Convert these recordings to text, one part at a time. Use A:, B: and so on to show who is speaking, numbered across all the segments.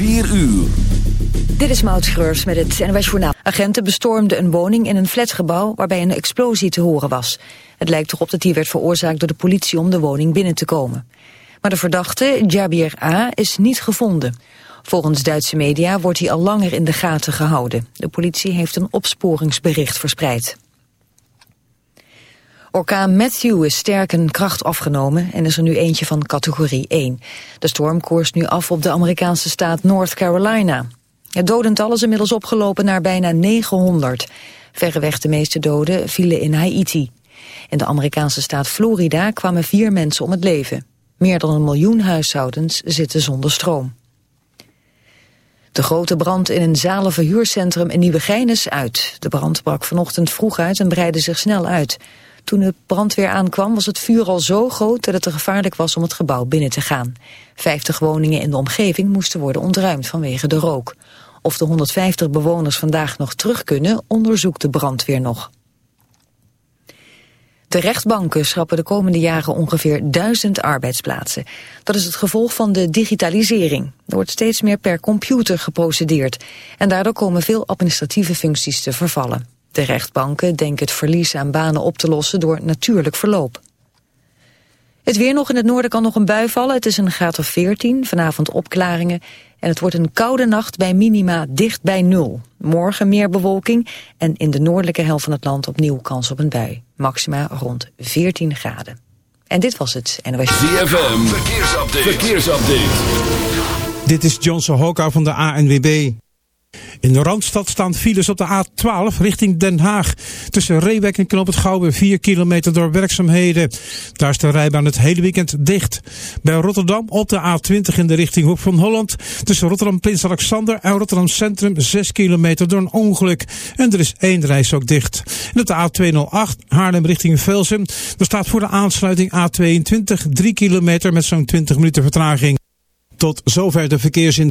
A: 4 uur.
B: Dit is Maud Schreurs met het NWS Journaal. Agenten bestormden een woning in een flatgebouw waarbij een explosie te horen was. Het lijkt erop dat die werd veroorzaakt door de politie om de woning binnen te komen. Maar de verdachte, Jabir A., is niet gevonden. Volgens Duitse media wordt hij al langer in de gaten gehouden. De politie heeft een opsporingsbericht verspreid. Orkaan Matthew is sterk in kracht afgenomen en is er nu eentje van categorie 1. De storm koerst nu af op de Amerikaanse staat North Carolina. Het dodental is inmiddels opgelopen naar bijna 900. Verreweg de meeste doden vielen in Haiti. In de Amerikaanse staat Florida kwamen vier mensen om het leven. Meer dan een miljoen huishoudens zitten zonder stroom. De grote brand in een zalenverhuurcentrum in Nieuwegein is uit. De brand brak vanochtend vroeg uit en breidde zich snel uit. Toen de brandweer aankwam was het vuur al zo groot dat het gevaarlijk was om het gebouw binnen te gaan. Vijftig woningen in de omgeving moesten worden ontruimd vanwege de rook. Of de 150 bewoners vandaag nog terug kunnen, onderzoekt de brandweer nog. De rechtbanken schrappen de komende jaren ongeveer duizend arbeidsplaatsen. Dat is het gevolg van de digitalisering. Er wordt steeds meer per computer geprocedeerd. En daardoor komen veel administratieve functies te vervallen. De rechtbanken denken het verlies aan banen op te lossen door natuurlijk verloop. Het weer nog in het noorden kan nog een bui vallen. Het is een graad of 14, vanavond opklaringen. En het wordt een koude nacht bij minima dicht bij nul. Morgen meer bewolking en in de noordelijke helft van het land opnieuw kans op een bui. Maxima rond 14 graden. En dit was het NOS.
A: ZFM, verkeersupdate. verkeersupdate.
C: Dit is Johnson Hoka van de ANWB. In de Randstad staan files op de A12 richting Den Haag. Tussen Reewek en Knoop het Gouwen 4 kilometer door werkzaamheden. Daar is de rijbaan het hele weekend dicht. Bij Rotterdam op de A20 in de richting Hoek van Holland. Tussen Rotterdam Prins Alexander en Rotterdam Centrum 6 kilometer door een ongeluk. En er is één reis ook dicht. En op de A208 Haarlem richting Velsen. Er staat voor de aansluiting A22 3 kilometer met zo'n 20 minuten vertraging. Tot zover de verkeersin.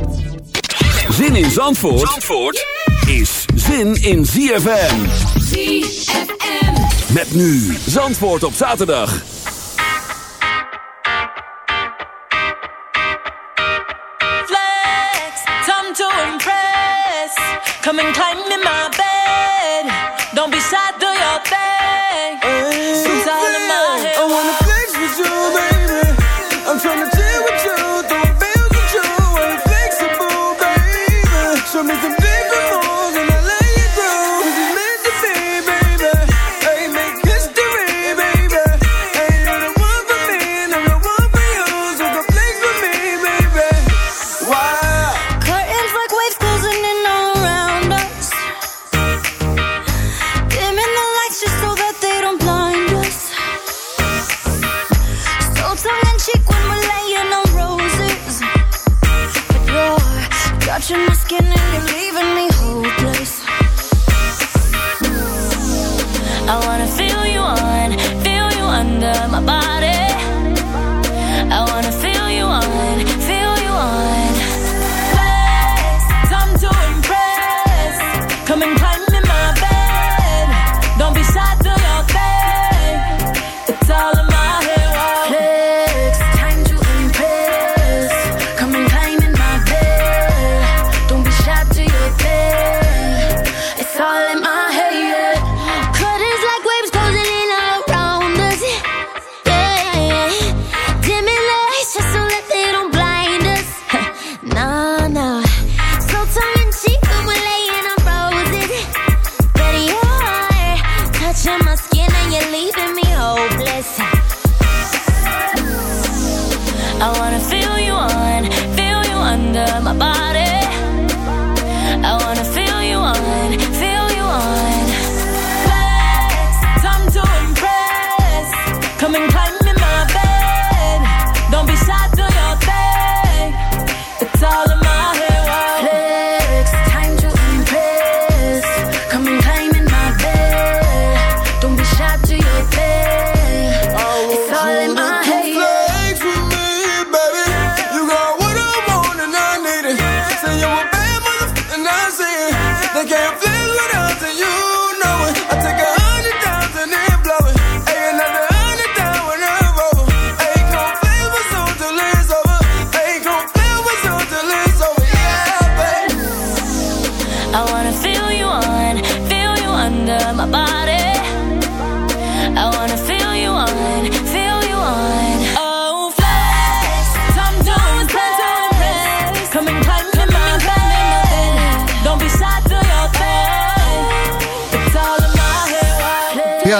A: Zin in Zandvoort, Zandvoort is zin in ZFM.
D: ZFM.
A: Met nu Zandvoort op zaterdag.
E: flex, time to impress. Come and climb in my bed.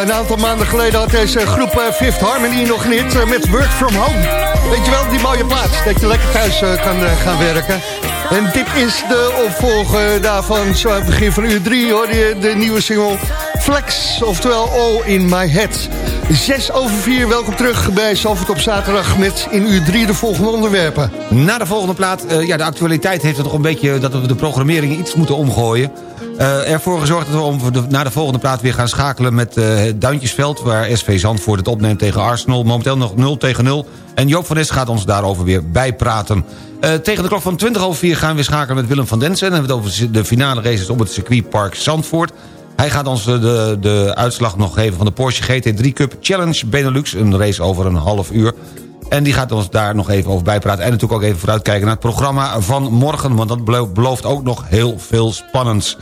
F: Een aantal maanden geleden had deze groep eh, Fifth Harmony nog niet eh, met Work From Home. Weet je wel, die mooie plaats, dat je lekker thuis eh, kan gaan werken. En dit is de opvolger daarvan. Zo aan het begin van uur 3 hoorde je de nieuwe single Flex, oftewel All In My Head. 6 over 4, welkom terug bij Zalvoort op zaterdag met in uur 3 de volgende onderwerpen.
G: Na de volgende plaat, ja, de actualiteit heeft er toch een beetje... dat we de programmering iets moeten omgooien. Eh, ervoor gezorgd dat we om de, na de volgende plaat weer gaan schakelen met eh, het Duintjesveld... waar SV Zandvoort het opneemt tegen Arsenal. Momenteel nog 0 tegen 0. En Joop van Nes gaat ons daarover weer bijpraten. Eh, tegen de klok van 20 over 4 gaan we schakelen met Willem van Densen. Dan hebben we het over de finale races op het circuitpark Zandvoort. Hij gaat ons de, de, uitslag nog geven van de Porsche GT3 Cup Challenge Benelux. Een race over een half uur. En die gaat ons daar nog even over bijpraten. En natuurlijk ook even vooruitkijken naar het programma van morgen. Want dat belo- belooft ook nog heel veel spannends.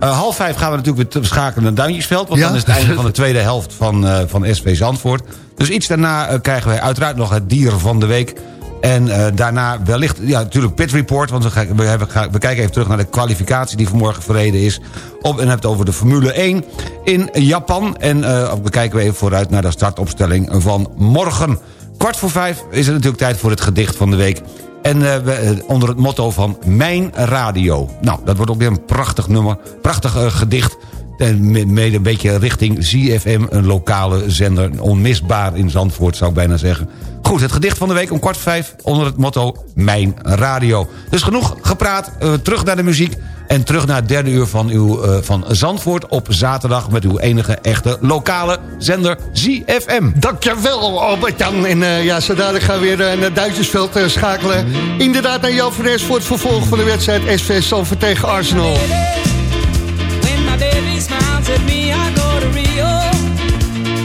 G: Eh, half vijf gaan we natuurlijk weer schakelen naar Duintjesveld. Want
F: Ja.
G: dan is het einde van de tweede helft van, eh, van SV Zandvoort. Dus iets daarna eh, krijgen wij uiteraard nog het dier van de week. En daarna wellicht, ja natuurlijk Pit Report... want we, ga- we, hebben, we kijken even terug naar de kwalificatie die vanmorgen verreden is. Op, en hebben we het over de Formule 1 in Japan. En we kijken we even vooruit naar de startopstelling van morgen. Kwart voor vijf is het natuurlijk tijd voor het gedicht van de week. En eh, eh, onder het motto van Mijn Radio. Nou, dat wordt ook weer een prachtig nummer, prachtig eh, gedicht... En me- mede een beetje richting ZFM, een lokale zender. Onmisbaar in Zandvoort, zou ik bijna zeggen. Goed, het gedicht van de week om kwart vijf... onder het motto Mijn Radio. Dus genoeg gepraat, eh, terug naar de muziek... en terug naar het derde uur van, uw, eh, van Zandvoort op zaterdag... met uw enige echte lokale zender ZFM.
F: Dankjewel Albert-Jan. En eh, ja, zo gaan we weer naar Duitsersveld schakelen. Inderdaad naar Jan voor het vervolg van de wedstrijd SV Zandvoort tegen Arsenal.
H: My smiles at me, I go to Rio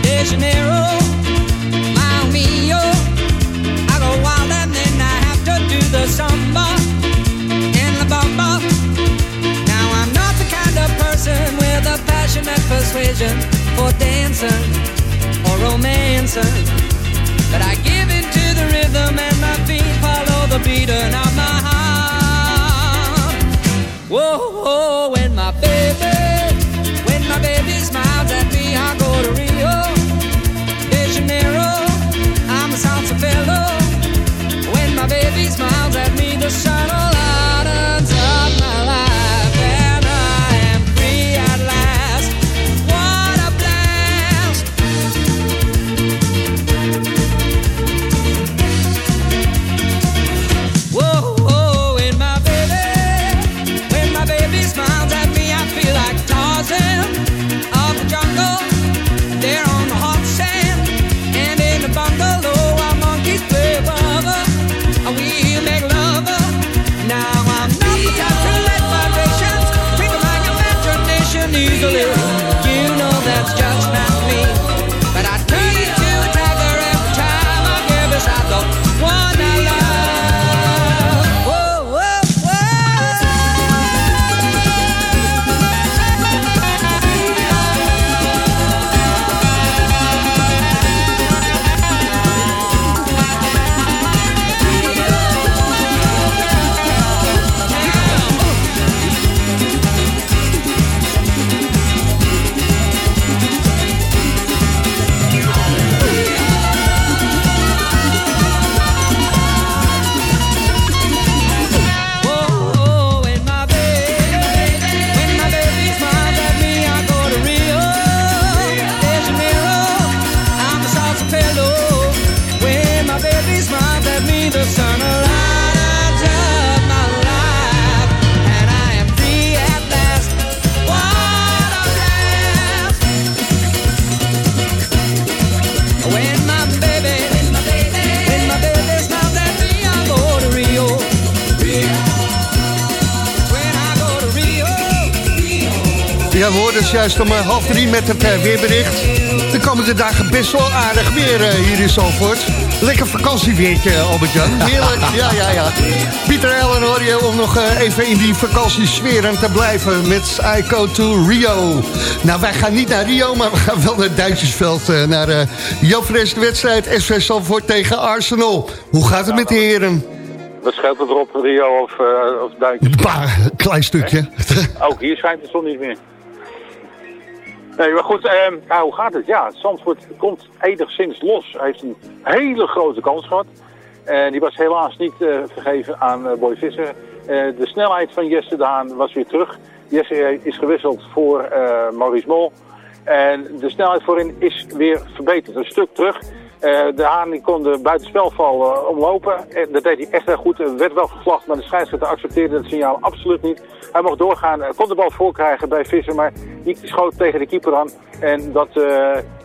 H: de Janeiro. Mamma mia, I go wild and then I have to do the samba and the bamba. Now I'm not the kind of person with a passionate persuasion for dancing or romancing. But I give in to the rhythm and my feet follow the beating of my heart. Whoa,
F: we hoorden dus juist om eh, half drie met het eh, weerbericht. De komende dagen best wel aardig weer eh, hier in Zalvoort. Lekker vakantieweertje, Albert-Jan. Heerlijk, ja, ja, ja. Pieter Ellen hoor je om nog even in die vakantiesfeer aan te blijven met I Go to Rio. Nou, wij gaan niet naar Rio, maar we gaan wel naar Duitsersveld. naar uh, Joop Fres, de wedstrijd SV Zalvoort tegen Arsenal. Hoe gaat het met de heren?
I: Wat scheelt het erop, Rio of, uh, of?
F: Bah, een klein stukje.
I: Ook hier schijnt de zon niet meer. Nee, maar goed, eh, nou, hoe gaat het? Ja, Zandvoort komt enigszins los. Hij heeft een hele grote kans gehad. En die was helaas niet uh, vergeven aan uh, Boy Visser. Uh, de snelheid van Jesse de Haan was weer terug. Jesse is gewisseld voor Maurice Mol. En de snelheid voorin is weer verbeterd. Een stuk terug. Uh, de Haan die kon de buitenspelval uh, omlopen. En dat deed hij echt heel goed. Er werd wel gevlacht, maar de scheidsrechter accepteerde het signaal absoluut niet. Hij mocht doorgaan, uh, kon de bal voorkrijgen bij Visser, maar die schoot tegen de keeper aan. En dat,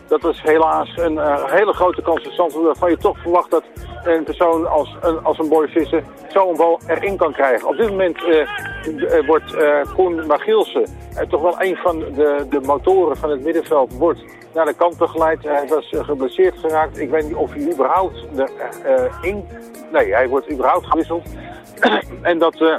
I: dat was helaas een hele grote kans stand, waarvan je toch verwacht dat een persoon als een, als een boy Visser zo'n bal erin kan krijgen. Op dit moment wordt Koen Magielsen, toch wel een van de, de motoren van het middenveld, wordt naar de kant begeleid. Hij was geblesseerd geraakt. Ik weet niet of hij überhaupt erin... nee, hij wordt überhaupt gewisseld. en dat uh,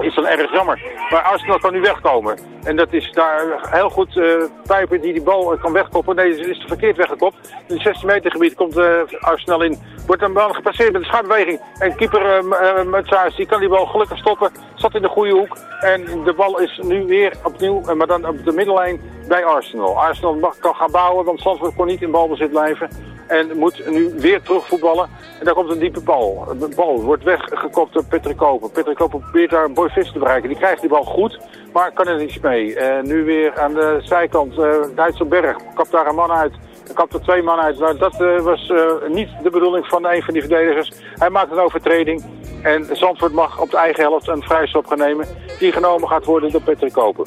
I: is dan erg jammer. Maar Arsenal kan nu wegkomen. En dat is daar heel goed uh, Pijper die die bal kan wegkoppen. Nee, is er verkeerd weggekopt. In het 16 meter gebied komt uh, Arsenal in. Wordt een bal gepasseerd met een schuimbeweging. En keeper uh, die kan die bal gelukkig stoppen. Zat in de goede hoek. En de bal is nu weer opnieuw, maar dan op de middellijn bij Arsenal. Arsenal mag, kan gaan bouwen, want Zandvoort kon niet in balbezit blijven. En moet nu weer terugvoetballen. En daar komt een diepe bal. De bal wordt weggekopt door Patrick Koper. Patrick Koper probeert daar een vis te bereiken. Die krijgt die bal goed, maar kan er niets mee. Uh, nu weer aan de zijkant, uh, Duitserberg. Kapt daar een man uit. Er kapt er twee man uit. Dat uh, was niet de bedoeling van een van die verdedigers. Hij maakt een overtreding. En Zandvoort mag op de eigen helft een vrijstop gaan nemen. Die genomen gaat worden door Patrick Koper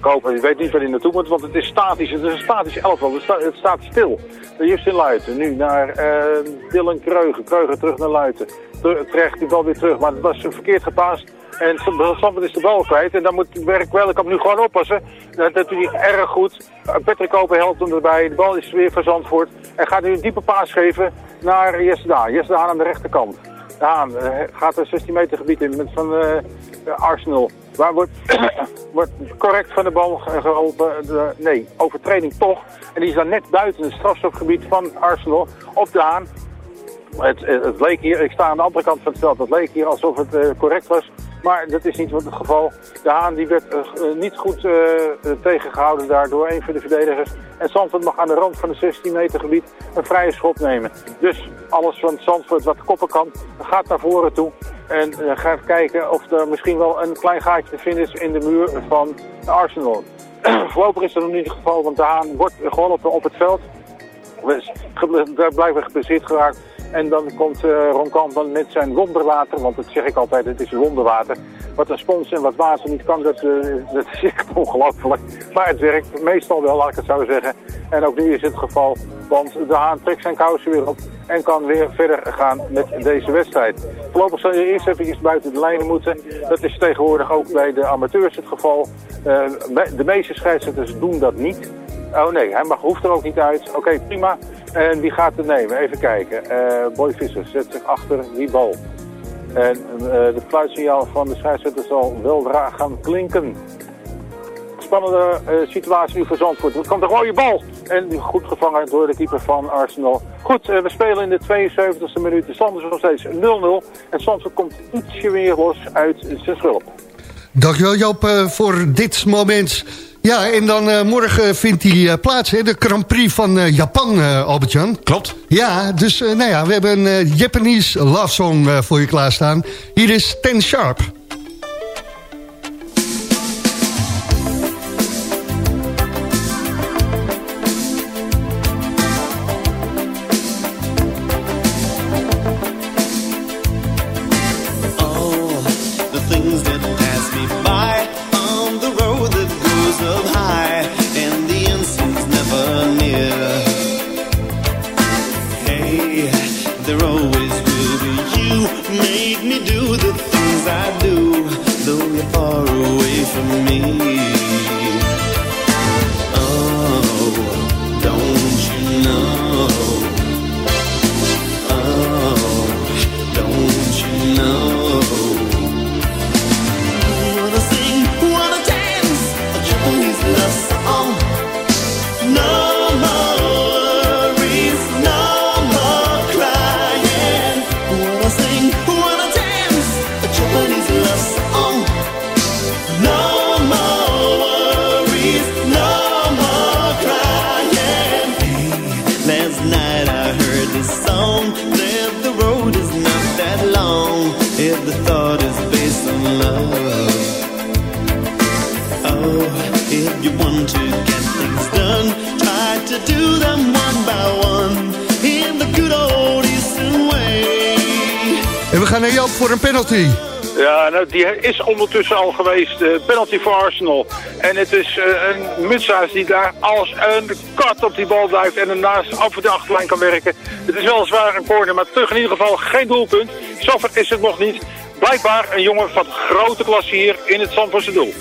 I: kopen. Je weet niet waar hij naartoe moet, want het is statisch. Het is een statisch elftal. Het, sta, het staat stil. Hier in Luiten. Nu naar uh, Dylan Kreugen. Kreugen terug naar Luiten. Terecht die bal weer terug. Maar het was verkeerd gepaast. En Stamford is de bal kwijt. En dan moet Werk Welkamp nu gewoon oppassen. Dat, dat doet hij erg goed. Patrick Koper helpt hem erbij. De bal is weer van Zandvoort. En gaat nu een diepe paas geven naar Jesse Daan. Jesse Daan aan de rechterkant. Daan uh, gaat een 16 meter gebied in met van uh, Arsenal. Waar wordt, wordt correct van de bal geholpen? Nee, overtreding toch. En die is dan net buiten het strafstofgebied van Arsenal op de Haan. Het, het, leek hier, ik sta aan de andere kant van het veld, het leek hier alsof het correct was. Maar dat is niet het geval. De Haan die werd uh, niet goed uh, tegengehouden daar door een van de verdedigers. En Zandvoort mag aan de rand van het 16 meter gebied een vrije schop nemen. Dus alles van Zandvoort wat koppen kan, gaat naar voren toe. En uh, gaat kijken of er misschien wel een klein gaatje te vinden is in de muur van Arsenal. Voorlopig is dat nog niet het geval, want de Haan wordt geholpen op het veld. Daar blijven geblesseerd geraakt. En dan komt uh, Ron Kamp met zijn wonderwater, want dat zeg ik altijd, het is wonderwater. Wat een spons en wat water niet kan, dat, uh, dat is echt ongelooflijk. Maar het werkt meestal wel, laat ik het zo zeggen. En ook nu is het geval, want de Haan trekt zijn kousen weer op en kan weer verder gaan met deze wedstrijd. Voorlopig zal je eerst even buiten de lijnen moeten. Dat is tegenwoordig ook bij de amateurs het geval. Uh, de meeste scheidsrechters doen dat niet. Oh nee, hij mag, hoeft er ook niet uit. Oké, prima. En wie gaat het nemen? Even kijken. Uh, Boy Visser zet zich achter die bal. En uh, de fluitsignaal van de scheidsrechter zal wel gaan klinken. Spannende uh, situatie nu voor Zandvoort. Er komt een rode bal. En goed gevangen door de keeper van Arsenal. Goed, we spelen in de 72e minuut. De stand is nog steeds 0-0. En Zandvoort komt ietsje weer los uit zijn schulp.
F: Dankjewel Joop voor dit moment. Ja, en dan uh, morgen vindt die uh, plaats, hè, de Grand Prix van uh, Japan, Albert-Jan.
G: Klopt.
F: Ja, dus nou ja, we hebben een Japanese love song voor je klaarstaan. Hier is Ten Sharp.
I: Die is ondertussen al geweest. eh, penalty voor Arsenal. En het is eh, een Mutsaas die daar als een kat op die bal blijft en ernaast af voor de achterlijn kan werken. Het is wel zwaar een corner, maar terug in ieder geval geen doelpunt. Zover is het nog niet. Blijkbaar een jongen van grote klasse hier in het Zandvoortse doel.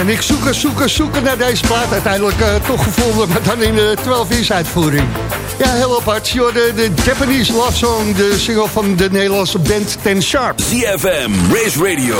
F: En ik zoeken, zoeken, zoeken naar deze plaat. Uiteindelijk eh, toch gevonden, maar dan in de 12-inch uitvoering. Ja, heel apart. Je de Japanese Love Song, de single van de Nederlandse band Ten Sharp.
A: ZFM, Race Radio,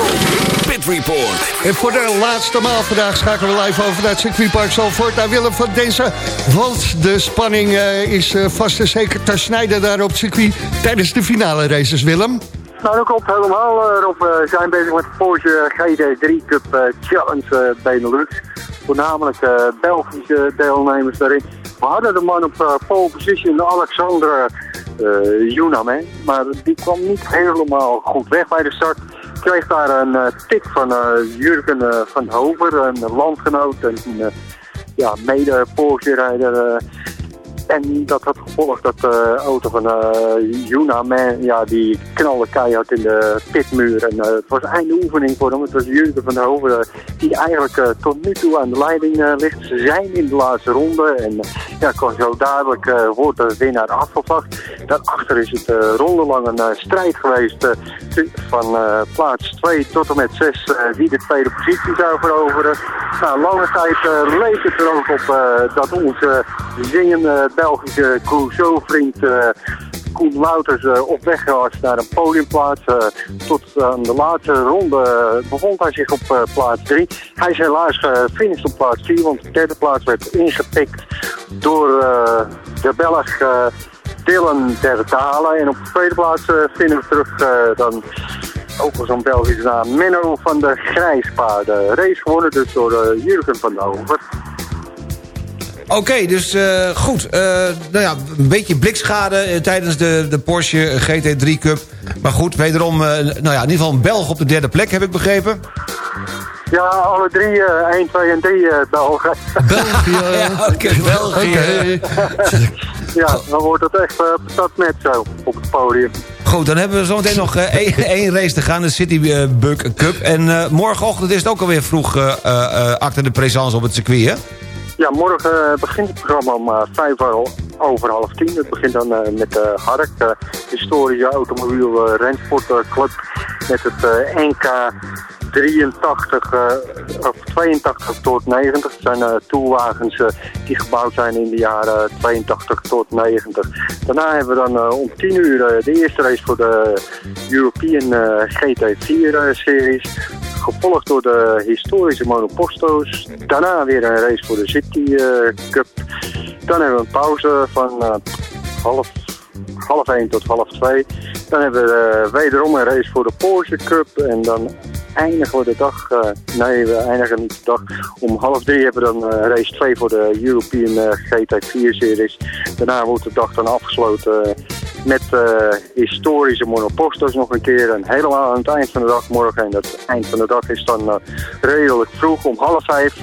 A: Pit Report.
F: En voor de laatste maal vandaag schakelen we live over naar het circuitpark Zalvoort naar Willem van Denzen. Want de spanning eh, is eh, vast en zeker te snijden daar op het circuit tijdens de finale races, Willem.
J: Nou, klopt helemaal, eh, Rob. We zijn bezig met de Porsche GT3 Cup eh, Challenge eh, Benelux. Voornamelijk eh, Belgische deelnemers daarin. We hadden de man op eh, pole position, Alexandre uh, Junam, hè. maar die kwam niet helemaal goed weg bij de start. Kreeg daar een eh, tik van eh, Jurgen eh, van Hover, een landgenoot en ja, mede Porsche-rijder. eh. En dat had gevolgd dat de auto van eh Yuna Man, ja, die knalde keihard in de pitmuur. En eh, het was einde oefening voor hem. Het was Jurgen van der Hoven eh, die eigenlijk eh, tot nu toe aan de leiding eh, ligt. Ze zijn in de laatste ronde en eh, ja, kan zo dadelijk eh, wordt de winnaar afgevlacht. Daarachter is het eh rondelang een eh, strijd geweest eh, van eh, plaats 2 tot en met 6 wie de tweede positie zou veroveren. Nou, lange tijd eh, leek het er ook op eh, dat onze zingende Belgische Clouseau-vriend eh, Koen Wouters eh, op weg was naar een podiumplaats. Eh, tot aan de laatste ronde bevond hij zich op plaats 3. Hij is helaas gefinished op plaats 4, want de derde plaats werd ingepikt door de Belg Dylan ter Dalen. En op de tweede plaats vinden we terug dan ook wel zo'n Belgische naam, Menno van de Grijspaarden. Race gewonnen dus door eh, Jurgen van der Over.
G: Oké, dus eh, goed. Eh, nou ja, een beetje blikschade eh, tijdens de, de Porsche GT3 Cup. Maar goed, wederom, eh, nou ja, in ieder geval een Belg op de derde plek, heb ik begrepen.
J: Ja, alle drie, eh 1, 2 en 3 eh Belgen.
C: België.
G: Ja, oké, België.
J: ja, dan wordt het echt uh, net zo op het podium.
G: Goed, dan hebben we zometeen nog eh, één, één race te gaan, de City Bug Cup. En eh, morgenochtend is het ook alweer vroeg eh eh, eh, acte de présence op het circuit, hè?
J: Ja, morgen eh, begint het programma om eh, vijf over half tien. Het begint dan eh, met de Hark, de historische automobiel uh, rensportclub. Met het NK 83 eh, of 82 tot 90. Het zijn eh, toerwagens die gebouwd zijn in de jaren 82 tot 90. Daarna hebben we dan om 10 uur de eerste race voor de European eh, GT4-series. Gevolgd door de historische monoposto's. Daarna weer een race voor de City eh, Cup. Dan hebben we een pauze van eh, half, half 1 tot half 2. Dan hebben we eh, wederom een race voor de Porsche Cup. En dan eindigen we de dag, nee we eindigen niet de dag. Om half drie hebben we dan race 2 voor de European eh, GT4-series. Daarna wordt de dag dan afgesloten met eh, historische monopostos nog een keer. En helemaal aan het eind van de dag morgen. En dat eind van de dag is dan eh, redelijk vroeg om half vijf...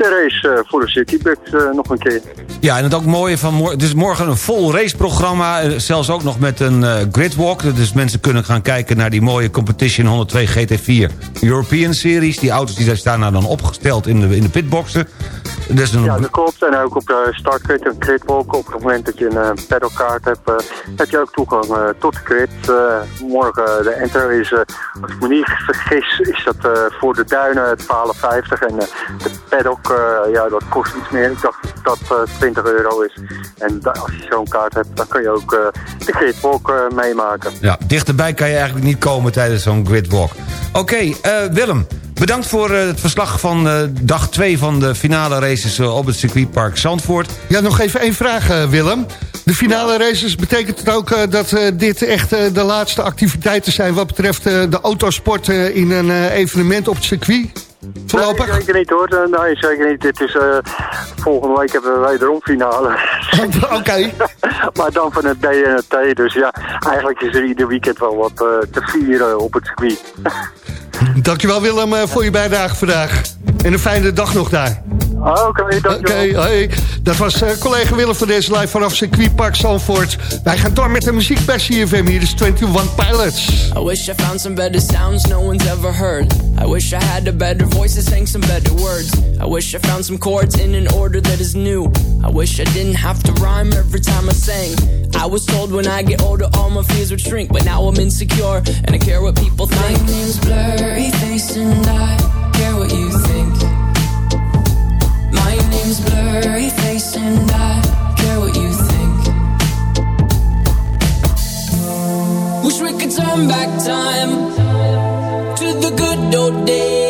J: de race eh, voor de Citybucks eh, nog een keer.
G: Ja, en het ook mooie van morgen... Dus morgen een vol raceprogramma. eh, Zelfs ook nog met een gridwalk. Dus mensen kunnen gaan kijken naar die mooie Competition 102 GT4 European Series. Die auto's die daar staan daar dan opgesteld in de, in de pitboxen. Dus een,
J: Ja, dat klopt. En ook op de startgrid en gridwalk. Op het moment dat je een pedalkaart hebt, heb je ook toegang tot de grid. Morgen de enter is, als ik me niet vergis, is dat voor de duinen 12,50. En de paddock, eh, ja, dat kost iets meer. Ik dacht dat dat eh, 20 euro is. En als je zo'n kaart hebt, dan kun je ook eh, de gridwalk eh, meemaken.
G: ja, dichterbij kan je eigenlijk niet komen tijdens zo'n gridwalk. Oké, eh, Willem. Bedankt voor eh, het verslag van eh, dag 2 van de finale races op het circuitpark Zandvoort.
F: Ja, nog even één vraag, eh, Willem. De finale races, betekent het ook eh, dat dit echt eh, de laatste activiteiten zijn... wat betreft eh, de autosport eh, in een eh, evenement op het circuit? Voorlopig?
J: Nee, zeker niet hoor. Nee, zeker niet. Dit is, eh, volgende week hebben we wederom finale.
F: Oké.
J: maar dan van het D en het T. Dus ja, eigenlijk is er ieder weekend wel wat eh, te vieren op het circuit.
F: Dankjewel Willem eh, voor je bijdrage vandaag. En een fijne dag nog daar.
J: Oké,
F: Oké,
J: dankjewel.
F: hoi. Dat was eh, collega Willem van deze live vanaf circuitpark Zandvoort. Wij gaan door met de muziek bij CFM. Hier is 21 Pilots.
K: I wish I found some better sounds no one's ever heard. I wish I had a better voice that sang some better words. I wish I found some chords in an order that is new. I wish I didn't have to rhyme every time I sang. I was told when I get older all my fears would shrink, but now I'm insecure and I care what people think. My name's blurry face and I care what you think. Name's blurry face and I care what you think. Wish we could turn back time to the good old days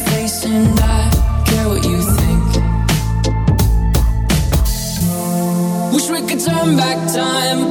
K: turn back time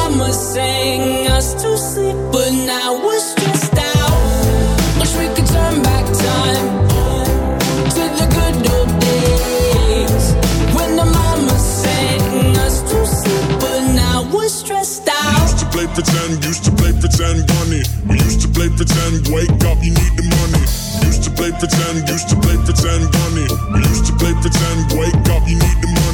K: mama sang us to sleep, but now we're stressed out. Wish we could turn back time to the good old days when the mama sang us to sleep, but now we're stressed out.
L: Used to play pretend, used to play pretend, bunny. We used to play pretend, wake up, you need the money. Used to play pretend, used to play pretend, bunny. We used to play pretend, wake up, you need the money.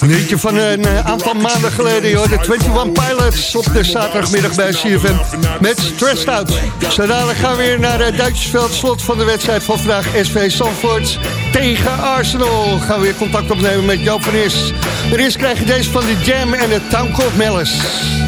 M: Een liedje van een eh, aantal maanden geleden, joh. De 21 Pilots op de zaterdagmiddag bij CFM. Met Stressed Out. Zo dadelijk gaan we weer naar het Duitsersveld. Slot van de wedstrijd van vandaag. SV Zandvoort tegen Arsenal. Gaan we weer contact opnemen met Joop van Is. Er is krijg je deze van de Jam en de Town Called Malice.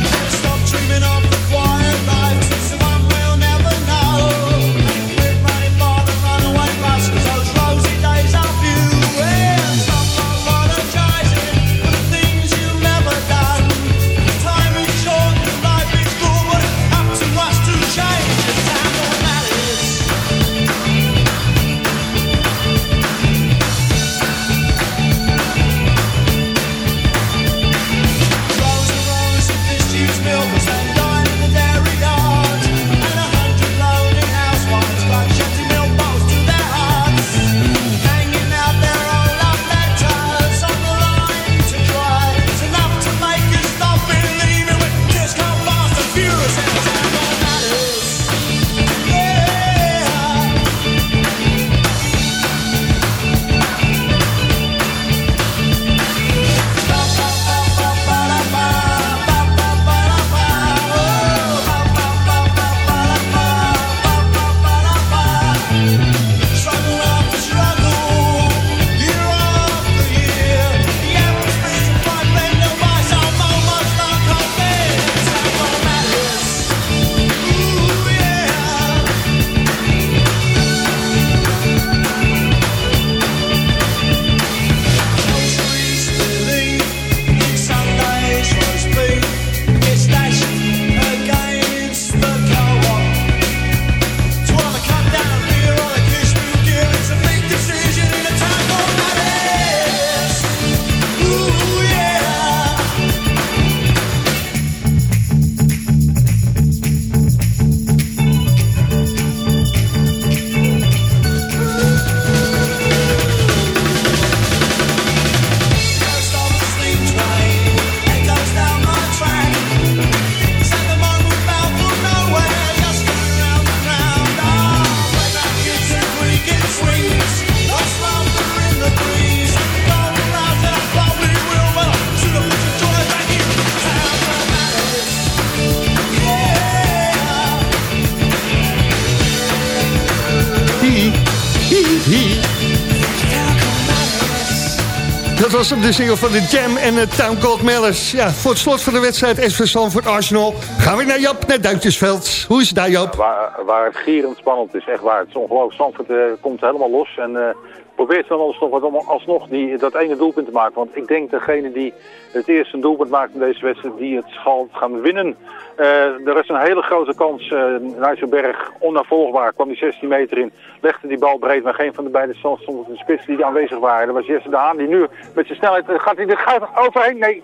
M: Was hem, de single van de Jam en de Town Called Malice. Ja, voor het slot van de wedstrijd SV Zandvoort Arsenal... gaan we naar Jap, naar Duitsersveld. Hoe is het daar, Joop?
I: Waar, waar het gierend spannend is, echt waar. Het is ongelooflijk. Zandvoort eh, komt helemaal los en eh, probeert dan alsnog, om alsnog die, dat ene doelpunt te maken. Want ik denk degene die het eerste een doelpunt maakt in deze wedstrijd, die het zal gaan winnen. Eh, er is een hele grote kans. Uh, Nijsselberg, onnavolgbaar, kwam die 16 meter in. Legde die bal breed, maar geen van de beide stond op de spits die aanwezig waren. Dat was Jesse de Haan, die nu met zijn snelheid, eh, gaat hij er gaat er overheen? Nee,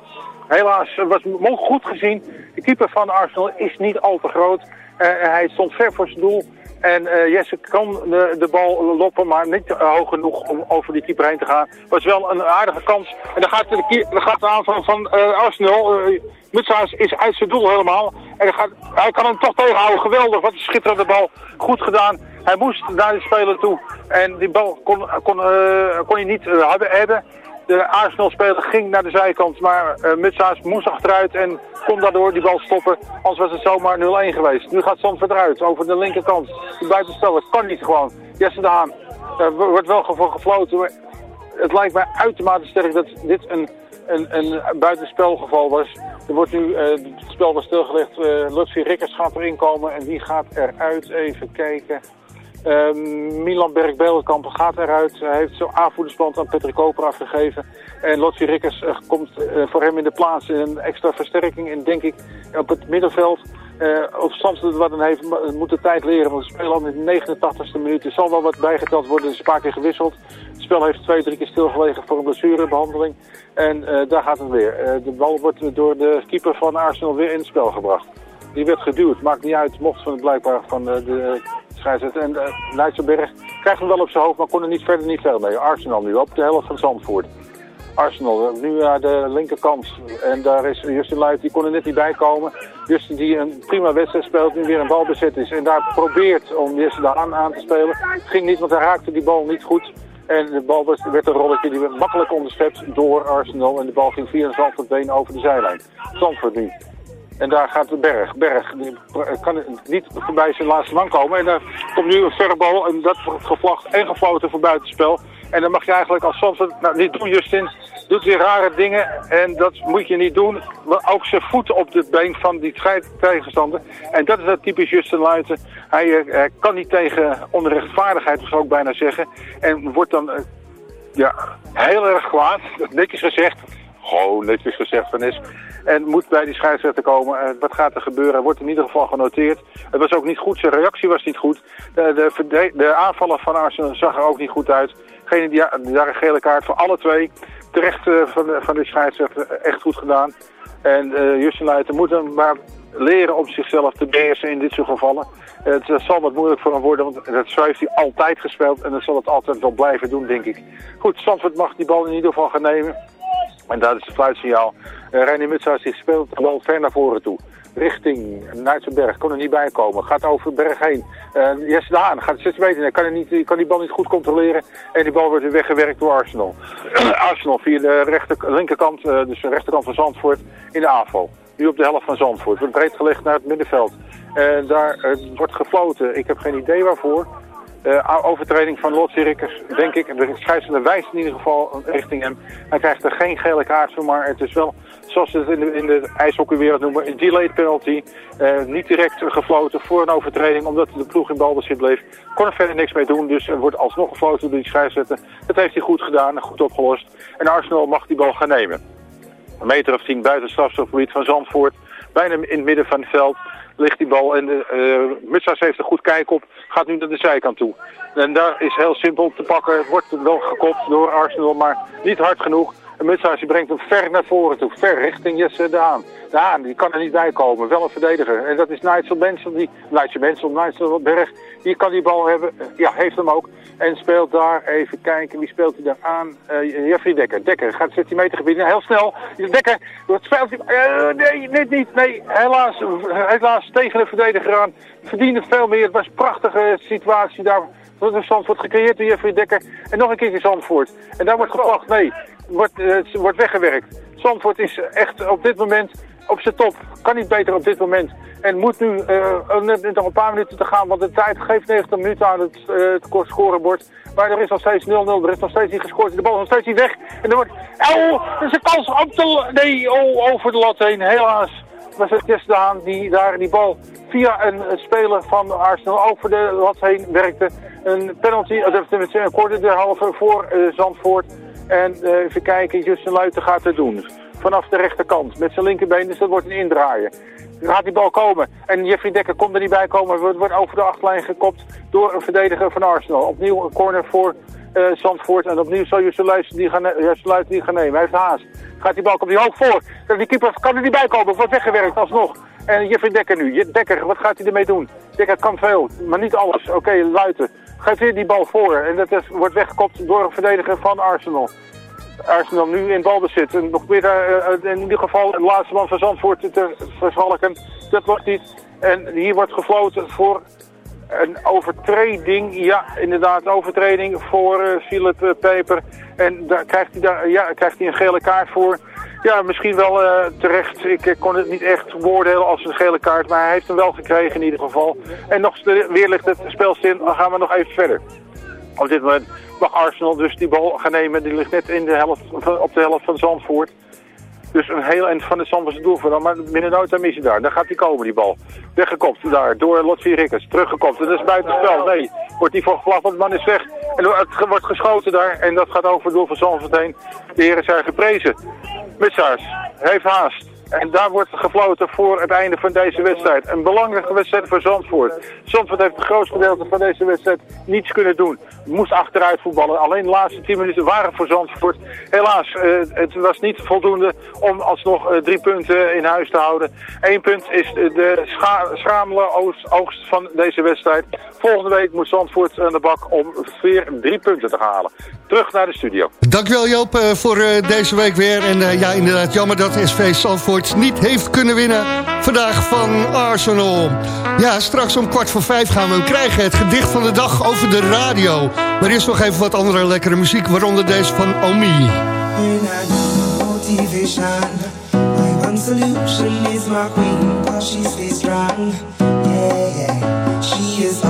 I: helaas, was goed gezien. De keeper van Arsenal is niet al te groot. Eh, hij stond ver voor zijn doel. En eh, Jesse kan de, de bal loppen, maar niet eh, hoog genoeg om over die keeper heen te gaan. Was wel een aardige kans. En dan gaat de, dan gaat de aanval van eh, Arsenal. Mutsaas is uit zijn doel helemaal. En dan gaat, hij kan hem toch tegenhouden. Geweldig, wat een schitterende bal. Goed gedaan. Hij moest naar de speler toe. En die bal kon, kon, kon hij niet hebben. De Arsenal-speler ging naar de zijkant, maar uh, moest achteruit en kon daardoor die bal stoppen. Anders was het zomaar 0-1 geweest. Nu gaat Zandvoort eruit, over de linkerkant. De buitensteller kan niet gewoon. Jesse de wordt wel gefloten, maar het lijkt mij uitermate sterk dat dit een, een, een buitenspelgeval was. Er wordt nu, eh, het spel stilgelegd, uh, Lutfi Rikkers gaat erin komen en die gaat eruit. Even kijken. Uh, Milan Berg-Belenkamp gaat eruit. Hij heeft zo'n aanvoerdersband aan Patrick Koper afgegeven. En Lotfi Rikkers uh, komt uh, voor hem in de plaats. Een extra versterking in, denk ik, op het middenveld. Uh, Sams het wat dan heeft, moet de tijd leren. Want we spelen al in de 89ste minuut. Er zal wel wat bijgeteld worden. Er is een paar keer gewisseld. Het spel heeft twee, drie keer stilgelegen voor een blessurebehandeling. En daar gaat het weer. De bal wordt door de keeper van Arsenal weer in het spel gebracht. Die werd geduwd. Maakt niet uit. Mocht van het blijkbaar van de, de scheidsrechter. En uh, Leidselberg krijgt hem wel op zijn hoofd, maar kon er niet verder niet veel mee. Arsenal nu op de helft van Zandvoort. Arsenal, nu aan de linkerkant. En daar is Justin Luit, die kon er net niet bij komen. Justin die een prima wedstrijd speelt, nu weer een balbezet is. En daar probeert om Justin daar aan, aan te spelen. Ging niet, want hij raakte die bal niet goed. En de bal werd een rolletje die werd makkelijk onderschept door Arsenal. En de bal ging via Zandvoort been over de zijlijn. Zandvoort nu. En daar gaat de Berg. Berg die kan niet voorbij zijn laatste man komen. En dan komt nu een verre bal en dat gevlacht en gefloten voor buitenspel. En dan mag je eigenlijk als Zandvoort, nou niet doen Justin, doet weer rare dingen. En dat moet je niet doen. Ook zijn voet op het been van die tegenstander. En dat is dat typisch Justin Luiten. Hij uh, kan niet tegen onrechtvaardigheid, zou ik bijna zeggen. En wordt dan uh, ja, heel erg kwaad, netjes gezegd. Gewoon netjes gezegd van is. En moet bij die scheidsrechter komen. Uh, wat gaat er gebeuren? Wordt in ieder geval genoteerd. Het was ook niet goed. Zijn reactie was niet goed. De, de, de aanvaller van Arsenal zag er ook niet goed uit. Degene die, daar een gele kaart voor alle twee. Terecht uh, van, van de scheidsrechter echt goed gedaan. En uh, Justin moet hem maar leren om zichzelf te beheersen in dit soort gevallen. Het zal wat moeilijk voor hem worden, want dat zo heeft hij altijd gespeeld. En dat zal het altijd wel blijven doen, denk ik. Goed, Stanford mag die bal in ieder geval gaan nemen. En dat is het fluitsignaal. Uh, Mutsaas die speelt bal ver naar voren toe. Richting Nuitsenberg. Kon er niet bij komen. Gaat over berg heen. Uh, Jesse de Haan gaat 6 meter. Kan, niet, kan die bal niet goed controleren. En die bal wordt weer weggewerkt door Arsenal. Arsenal via de rechter, linkerkant. Uh, dus de rechterkant van Zandvoort in de aanval. Nu op de helft van Zandvoort. Wordt breed gelegd naar het middenveld. En daar wordt gefloten. Ik heb geen idee waarvoor. Uh, overtreding van Lotse Rikkers, denk ik. De scheidsrechter wijst in ieder geval richting hem. Hij krijgt er geen gele kaart voor, maar het is wel, zoals ze het in de, in de ijshockeywereld noemen, een delayed penalty. Uh, niet direct gefloten voor een overtreding, omdat de ploeg in balbezit bleef. Kon er verder niks mee doen, dus er wordt alsnog gefloten door die scheidsrechter. Dat heeft hij goed gedaan en goed opgelost. En Arsenal mag die bal gaan nemen. Een meter of tien buiten het strafstofgebied van Zandvoort. Bijna in het midden van het veld ligt die bal en de uh, Mutsas heeft er goed kijk op, gaat nu naar de zijkant toe. En daar is heel simpel te pakken, wordt wel gekopt door Arsenal, maar niet hard genoeg. En Mutsas brengt hem ver naar voren toe, ver richting Jesse de Haan. De die kan er niet bij komen, wel een verdediger. En dat is Nigel Benson, die, Nigel Benson, Nigel Berg, die kan die bal hebben, ja, heeft hem ook. En speelt daar, even kijken, wie speelt hij daar aan? Uh, Jeffrey Dekker. Dekker gaat 16 meter gebied, heel snel. Dekker, wat speelt hij? Uh, nee, net niet, nee, helaas, helaas tegen de verdediger aan. Verdiende veel meer, het was een prachtige situatie daar. wordt in Zandvoort gecreëerd door Jeffrey Dekker. En nog een keer in Zandvoort. En daar wordt geplacht, nee, wordt, uh, wordt weggewerkt. Zandvoort is echt op dit moment op zijn top. Kan niet beter op dit moment. En moet nu uh, net nog een paar minuten te gaan, want de tijd geeft 90 minuten aan het, uh, het scorebord. Maar er is nog steeds 0-0, er is nog steeds niet gescoord. De bal is nog steeds niet weg. En er wordt... Oh, er is een kans op de... Nee, oh, over de lat heen, helaas. Was het Jesse Daan die daar die bal via een speler van Arsenal over de lat heen werkte. Een penalty, eh, tenminste een de halve voor eh, Zandvoort. En eh, even kijken, Justin Luiten gaat het doen. Vanaf de rechterkant met zijn linkerbeen, dus dat wordt een indraaien. Gaat die bal komen. En Jeffrey Dekker komt er niet bij komen. Wordt, wordt over de achterlijn gekopt door een verdediger van Arsenal. Opnieuw een corner voor eh, Zandvoort. En opnieuw zal Luiten die, gaan, die gaan nemen. Hij heeft haast. Gaat die bal, komt die hoog voor. Die keeper kan er niet bij komen. Wordt weggewerkt alsnog. En Jeffrey Dekker nu. Je- Dekker, wat gaat hij ermee doen? Dekker kan veel, maar niet alles. Oké, Luiten. Geeft weer die bal voor. En dat is, wordt weggekopt door een verdediger van Arsenal. Arsenal nu in balbezit. En nog weer eh, eh, in ieder geval de laatste man van Zandvoort te verschalken. Dat wordt niet. En hier wordt gefloten voor een overtreding. Ja, inderdaad, overtreding voor eh, Philip eh, Peper. En daar krijgt hij, daar, ja, krijgt hij een gele kaart voor. Ja, misschien wel eh, terecht. Ik eh, kon het niet echt beoordelen als een gele kaart. Maar hij heeft hem wel gekregen in ieder geval. En nog weer ligt het spel stil. Dan gaan we nog even verder. Op dit moment mag Arsenal dus die bal gaan nemen. Die ligt net in de helft, op de helft van Zandvoort. Dus een heel eind van de Zandvoortse doel Maar binnen is hij daar. Dan gaat hij komen, die bal. Weggekopt daar door Lotfi Rikkers. Teruggekopt. En dat is buitenspel. Nee, wordt hij voor gevlacht, want de man is weg. En het wordt geschoten daar. En dat gaat over het doel van Zandvoort heen. De heren zijn geprezen. Mitsaars heeft haast. En daar wordt gefloten voor het einde van deze wedstrijd. Een belangrijke wedstrijd voor Zandvoort. Zandvoort heeft het grootste gedeelte van deze wedstrijd niets kunnen doen. Moest achteruit voetballen. Alleen de laatste 10 minuten waren voor Zandvoort. Helaas, eh, het was niet voldoende om alsnog eh, drie punten in huis te houden. Eén punt is de scha schamele oogst, van deze wedstrijd. Volgende week moet Zandvoort aan de bak om weer drie punten te halen. Terug naar de studio.
F: Dankjewel Joop eh, voor deze week weer. En ja, inderdaad, jammer dat SV Zandvoort niet heeft kunnen winnen vandaag van Arsenal. Ja, straks om kwart voor vijf gaan we hem krijgen. Het gedicht van de dag over de radio. Maar eerst nog even wat andere lekkere muziek, waaronder deze van Omi.
N: Is strong. Yeah. She is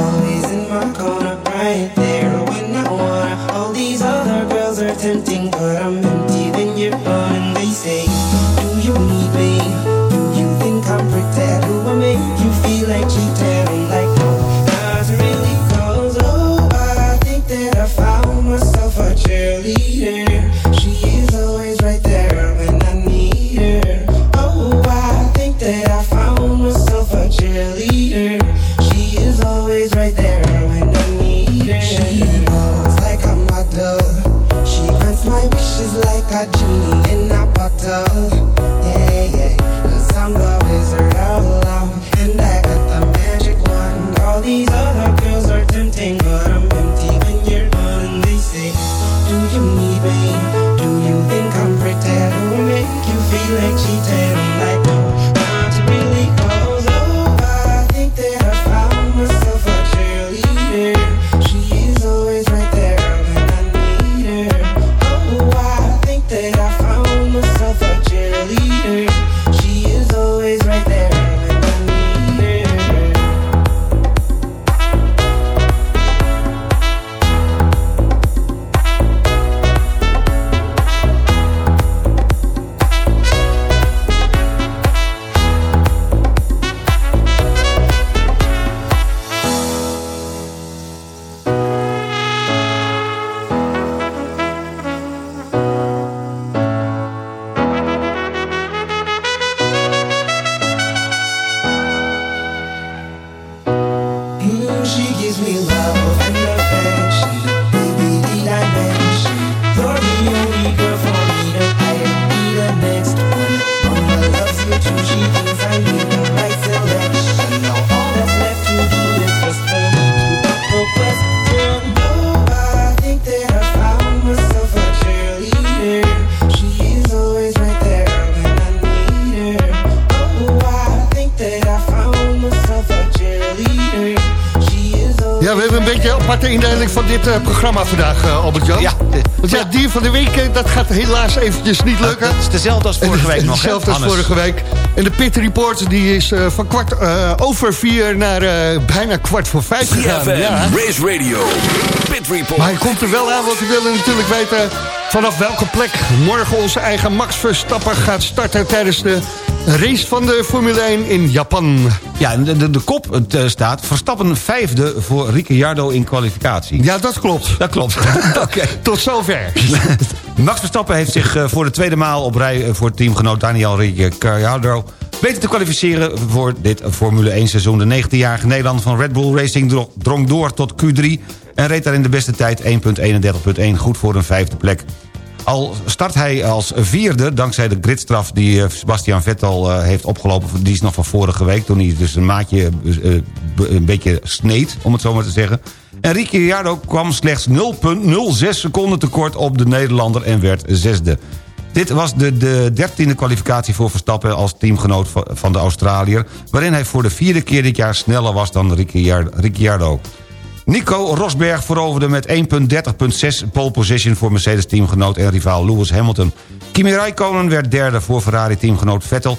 F: van dit eh, programma vandaag, eh, Albert-Jan. Ja. Want ja, dier van de week, eh, dat gaat helaas eventjes niet lukken.
G: Het is dezelfde als vorige week nog, hè,
F: Hetzelfde als vorige week. En de Pit Report die is eh, van kwart eh, over vier naar eh, bijna kwart voor vijf gegaan.
A: CFM,
F: Ja.
A: Race Radio, Pit Pit Report.
F: Maar hij komt er wel aan, want we willen natuurlijk weten... vanaf welke plek morgen onze eigen Max Verstappen gaat starten... tijdens de race van de Formule 1 in Japan.
G: Ja, de, de, de kop eh, staat Verstappen vijfde voor Ricciardo in kwalificatie.
F: Ja, dat klopt.
G: Dat klopt. Oké.
F: Tot zover.
G: Max Verstappen heeft zich eh, voor de tweede maal op rij... eh, voor teamgenoot Daniel Ricciardo weten te kwalificeren voor dit Formule 1 seizoen. De 19-jarige Nederlander van Red Bull Racing dro- drong door tot Q3... en reed daar in de beste tijd 1.31.1 goed voor een vijfde plek. Al start hij als vierde, dankzij de gridstraf die eh, Sebastian Vettel eh, heeft opgelopen... die is nog van vorige week, toen hij dus een maatje eh, een beetje sneed, om het zo maar te zeggen. En Ricciardo kwam slechts 0,06 seconden tekort op de Nederlander en werd zesde. Dit was de, de dertiende kwalificatie voor Verstappen als teamgenoot va- van de Australiër... waarin hij voor de vierde keer dit jaar sneller was dan Ricciar- Ricciardo. Nico Rosberg veroverde met 1.30.6 pole position voor Mercedes-teamgenoot en rivaal Lewis Hamilton. Kimi Räikkönen werd derde voor Ferrari-teamgenoot Vettel...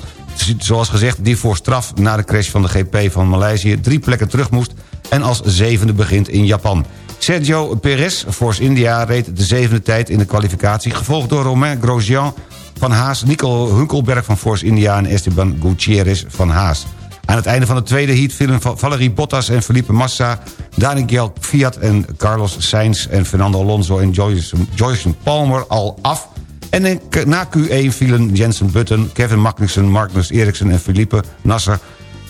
G: zoals gezegd die voor straf na de crash van de GP van Maleisië... drie plekken terug moest en als zevende begint in Japan. Sergio Perez, Force India, reed de zevende tijd in de kwalificatie... gevolgd door Romain Grosjean van Haas, Nico Hunkelberg van Force India... en Esteban Gutierrez van Haas. Aan het einde van de tweede heat vielen Va- Valerie Bottas en Felipe Massa... Daniel Fiat en Carlos Sainz en Fernando Alonso en Joyce, Palmer al af... En na Q1 vielen Jensen Button, Kevin Magnussen, Magnus Eriksen en Felipe Nasser...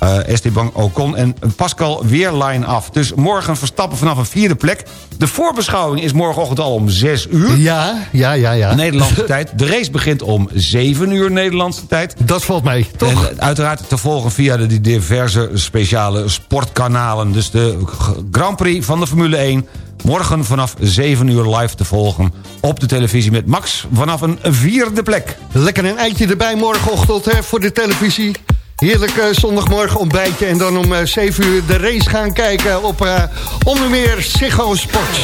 G: eh, Esteban Ocon en Pascal Weerlein af. Dus morgen Verstappen vanaf een vierde plek. De voorbeschouwing is morgenochtend al om 6 uur.
F: Ja, ja, ja, ja.
G: Nederlandse tijd. De race begint om 7 uur Nederlandse tijd.
F: Dat valt mee, toch?
G: En uiteraard te volgen via de diverse speciale sportkanalen. Dus de Grand Prix van de Formule 1... morgen vanaf 7 uur live te volgen op de televisie met Max... vanaf een vierde plek.
F: Lekker een eitje erbij morgenochtend hè, voor de televisie. Heerlijk eh, zondagmorgen ontbijtje en dan om eh, 7 uur de race gaan kijken op eh, onder meer Ziggo Sport.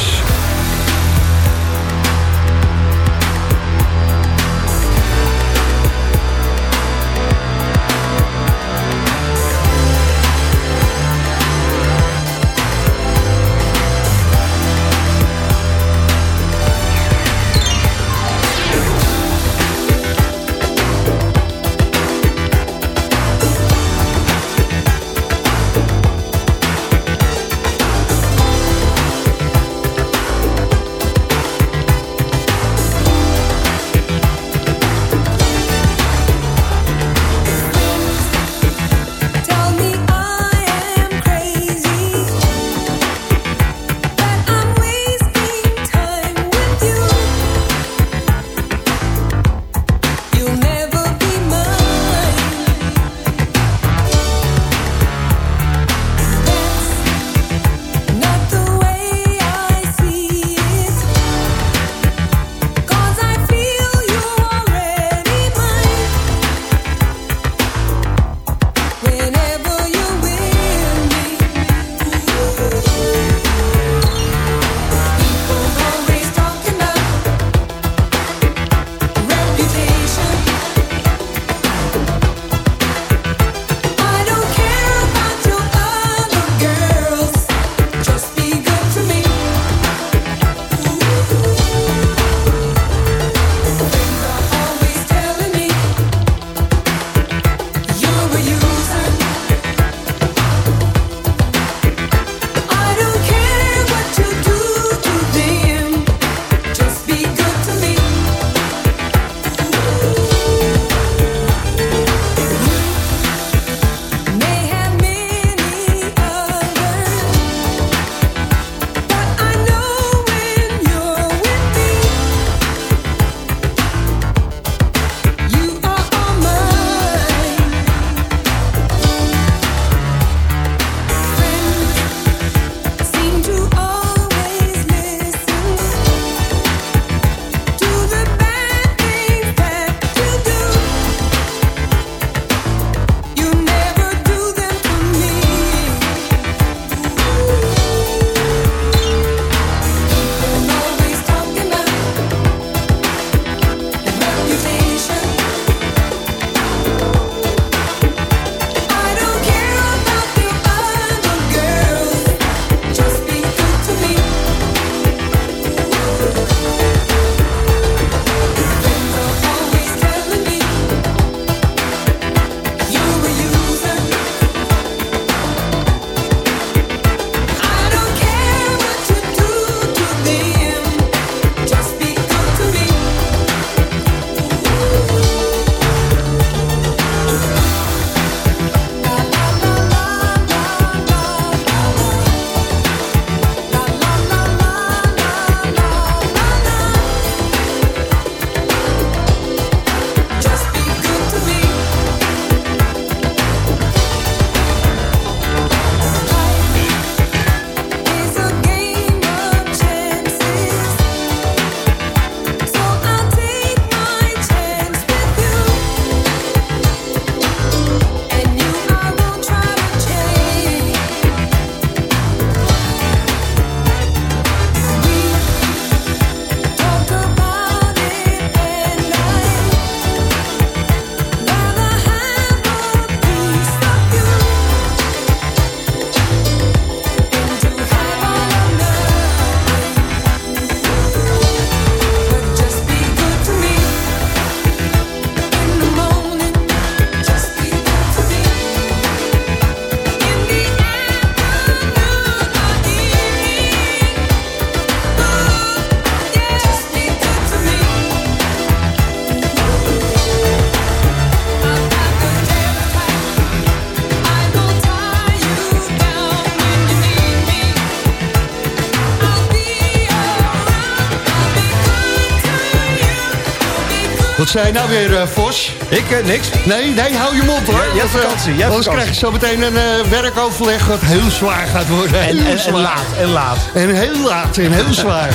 F: Wat zei je nou weer, eh, Vos?
G: Ik, eh, niks.
F: Nee, nee, hou je mond hoor.
G: Ja,
F: eh,
G: vakantie,
F: Anders krijg je zo meteen een werkoverleg wat heel zwaar gaat worden.
G: En,
F: Heel
G: en, en
F: zwaar.
G: laat, en laat.
F: En heel laat en heel zwaar.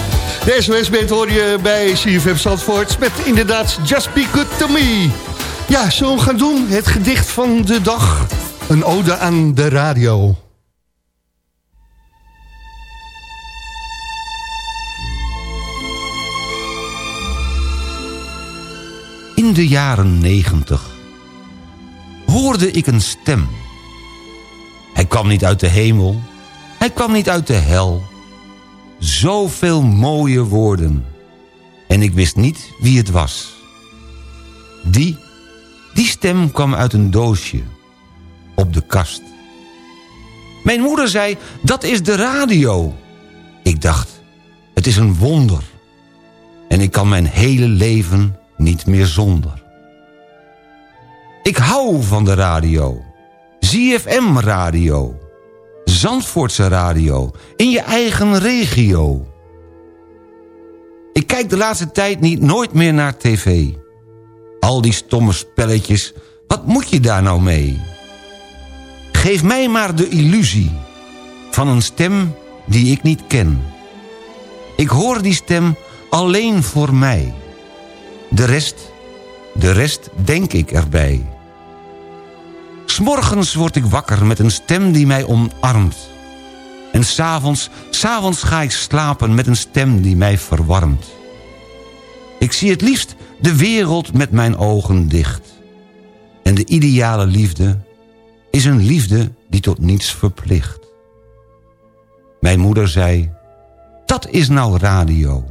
F: De SOS-band hoor je bij CFM Zandvoort met inderdaad Just Be Good To Me. Ja, zullen we gaan doen? Het gedicht van de dag. Een ode aan de radio.
G: In de jaren negentig hoorde ik een stem. Hij kwam niet uit de hemel, hij kwam niet uit de hel. Zoveel mooie woorden. En ik wist niet wie het was. Die, die stem kwam uit een doosje. Op de kast. Mijn moeder zei, dat is de radio. Ik dacht, het is een wonder. En ik kan mijn hele leven niet meer zonder. Ik hou van de radio. ZFM radio. Zandvoortse radio. In je eigen regio. Ik kijk de laatste tijd niet nooit meer naar tv. Al die stomme spelletjes, wat moet je daar nou mee? Geef mij maar de illusie van een stem die ik niet ken. Ik hoor die stem alleen voor mij. De rest, de rest denk ik erbij. S'morgens word ik wakker met een stem die mij omarmt. En s'avonds, s'avonds ga ik slapen met een stem die mij verwarmt. Ik zie het liefst de wereld met mijn ogen dicht. En de ideale liefde is een liefde die tot niets verplicht. Mijn moeder zei, dat is nou radio.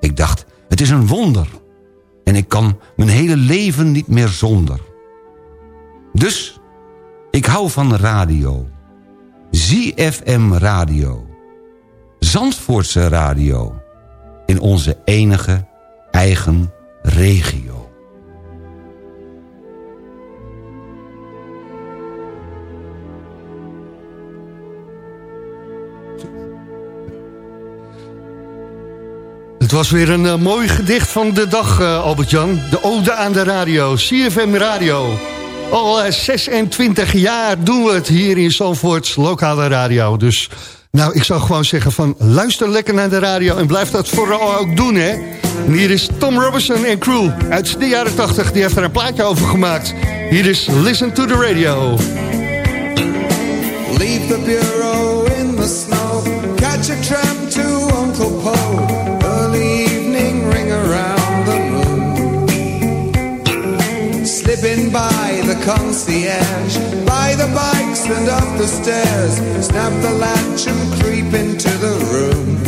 G: Ik dacht, het is een wonder. En ik kan mijn hele leven niet meer zonder. Dus, ik hou van radio. ZFM Radio. Zandvoortse radio. In onze enige eigen regio.
F: Was weer een eh, mooi gedicht van de dag, eh, Albert-Jan. De ode aan de radio, CFM Radio. Al eh, 26 jaar doen we het hier in Zandvoorts lokale radio. Dus nou, ik zou gewoon zeggen van luister lekker naar de radio... en blijf dat vooral ook doen, hè. Hier is Tom Robinson en crew uit de jaren 80. Die heeft er een plaatje over gemaakt. Hier is Listen to the Radio.
M: Leave the bureau in the snow. Catch a by the concierge. By the bikes and up the stairs. Snap the latch and creep into the room.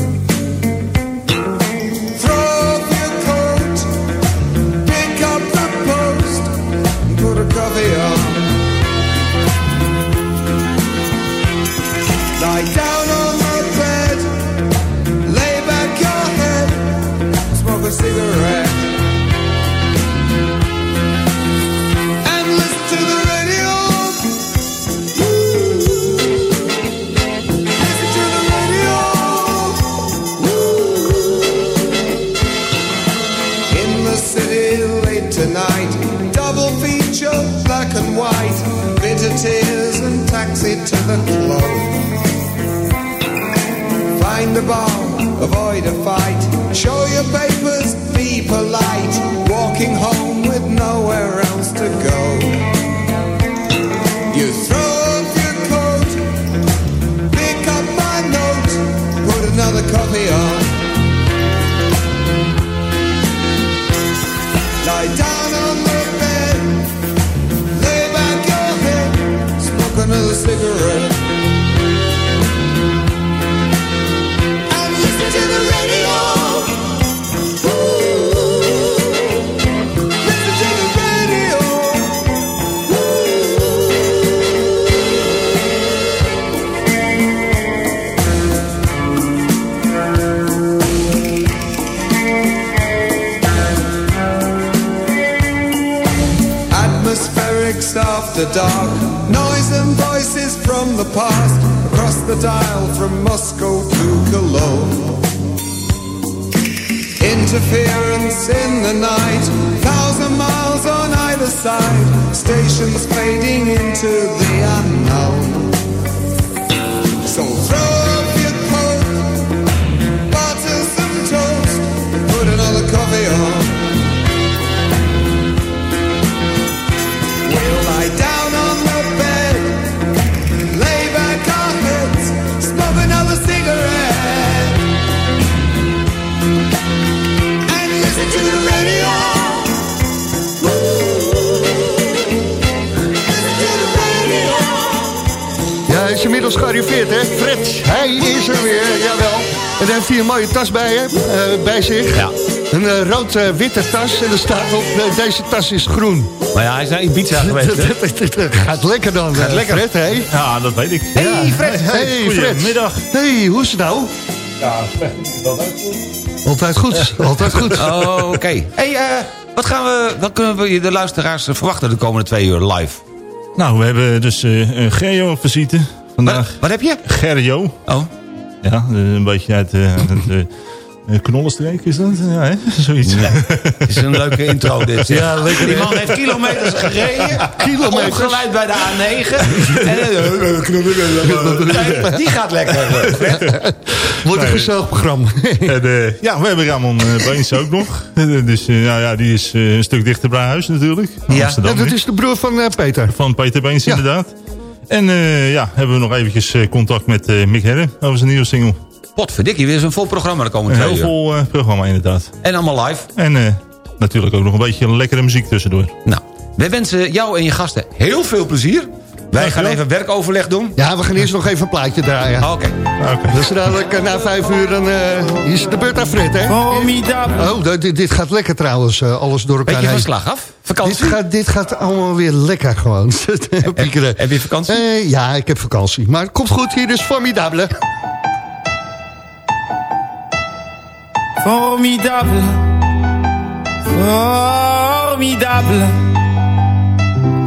F: Hij een mooie tas bij, hè? eh, bij zich.
G: Ja.
F: Een eh, rood-witte tas en er staat op, eh, deze tas is groen.
G: Maar ja, hij is naar Ibiza geweest?
F: Gaat lekker dan,
G: Gaat
F: eh,
G: lekker.
F: Fred, hè?
O: Ja, dat weet ik.
F: Hey, Fred. Hey, Fred.
O: Goedemiddag.
F: Hey, hoe is het nou?
O: Ja, slecht.
F: Altijd goed, altijd goed.
G: Oh, Oké. Hey, eh, wat, gaan we, wat kunnen we de luisteraars verwachten de komende twee uur live?
O: Nou, we hebben dus eh een Gerjo op visite vandaag.
G: Wat heb je?
O: Gerjo.
G: Oh.
O: Ja, eh, een beetje uit eh, de uh, knollenstreek is dat? Ja, hè? zoiets.
G: Nee, het is een leuke intro dit.
F: Ja, lekker.
G: Die man heeft kilometers gereden.
F: Kilometers.
G: Opgeleid bij de A9. en, eh, die gaat lekker.
F: Wordt een gezellig programma.
O: En, eh, ja, we hebben Ramon uh, Beens ook nog. Eh, dus eh, nou ja, die is eh, een stuk dichter bij huis natuurlijk.
G: Ja.
O: Amsterdam,
F: Ja, dat is de broer van eh, Peter.
O: Van Peter Beens
F: Ja.
O: inderdaad. En eh, ja, hebben we nog eventjes eh, contact met eh, Mick Herren over zijn nieuwe single.
G: Potverdikkie, weer een vol programma de komende twee
O: heel vol programma inderdaad.
G: En allemaal live.
O: En natuurlijk ook nog een beetje lekkere muziek tussendoor.
G: Nou, wij wensen jou en je gasten heel veel plezier. Wij gaan even werkoverleg doen.
F: Ja, we gaan eerst nog even een plaatje draaien.
G: Ah, Oké.
O: Oké.
F: Dus dadelijk eh, na vijf uur dan, eh, is het de beurt aan Fred, hè? Oh, dit, dit gaat lekker trouwens, eh, alles door elkaar
G: Beetje van
F: heen.
G: slag af.
F: Dit
G: Vakantie.
F: gaat, dit gaat allemaal weer lekker gewoon. Piekeren.
G: Heb je vakantie?
F: Eh, ja, ik heb vakantie. Maar het komt goed, hier is Formidable.
P: Formidable, formidable.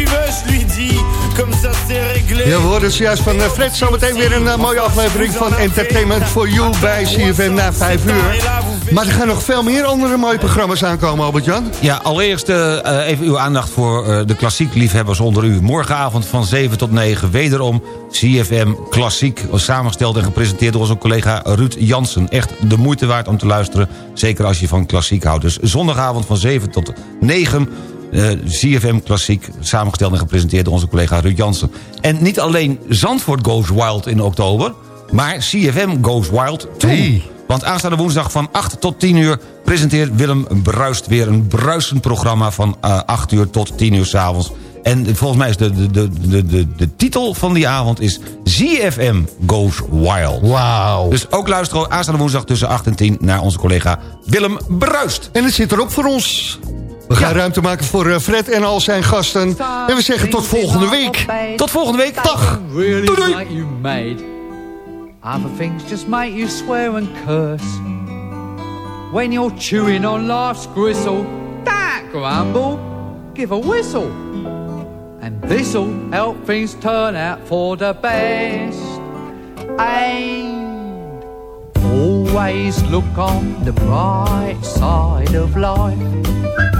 P: Si tu veux, je lui dis, comme ça c'est réglé.
F: Ja, we hoorden zojuist van eh, Fred. Zometeen weer een eh, mooie aflevering van Entertainment for You bij CFM na 5 uur. Maar er gaan nog veel meer andere mooie programma's aankomen, Albert-Jan.
G: Ja, allereerst eh, even uw aandacht voor eh, de klassiek liefhebbers onder u. Morgenavond van 7 tot 9 wederom CFM Klassiek. Samengesteld en gepresenteerd door onze collega Ruud Jansen. Echt de moeite waard om te luisteren. Zeker als je van klassiek houdt. Dus zondagavond van 7 tot 9... eh, CFM Klassiek, samengesteld en gepresenteerd door onze collega Ruud Jansen. En niet alleen Zandvoort Goes Wild in oktober... maar CFM Goes Wild 2. Want aanstaande woensdag van 8 tot 10 uur... presenteert Willem Bruist weer een bruisend programma... van eh, 8 uur tot 10 uur s'avonds. En volgens mij is de, de, de, de, de, de titel van die avond is ZFM Goes Wild.
F: Wauw.
G: Dus ook luisteren aanstaande woensdag tussen 8 en 10... naar onze collega Willem Bruist.
F: En het zit erop voor ons. We gaan ruimte maken voor eh, Fred en al zijn gasten. En we zeggen tot volgende week.
G: Tot volgende week.
F: Dag. Doei, doei.
H: Other things just make you swear and curse. When you're chewing on life's gristle, don't grumble, give a whistle. And this'll help things turn out for the best. And always look on the bright side of life.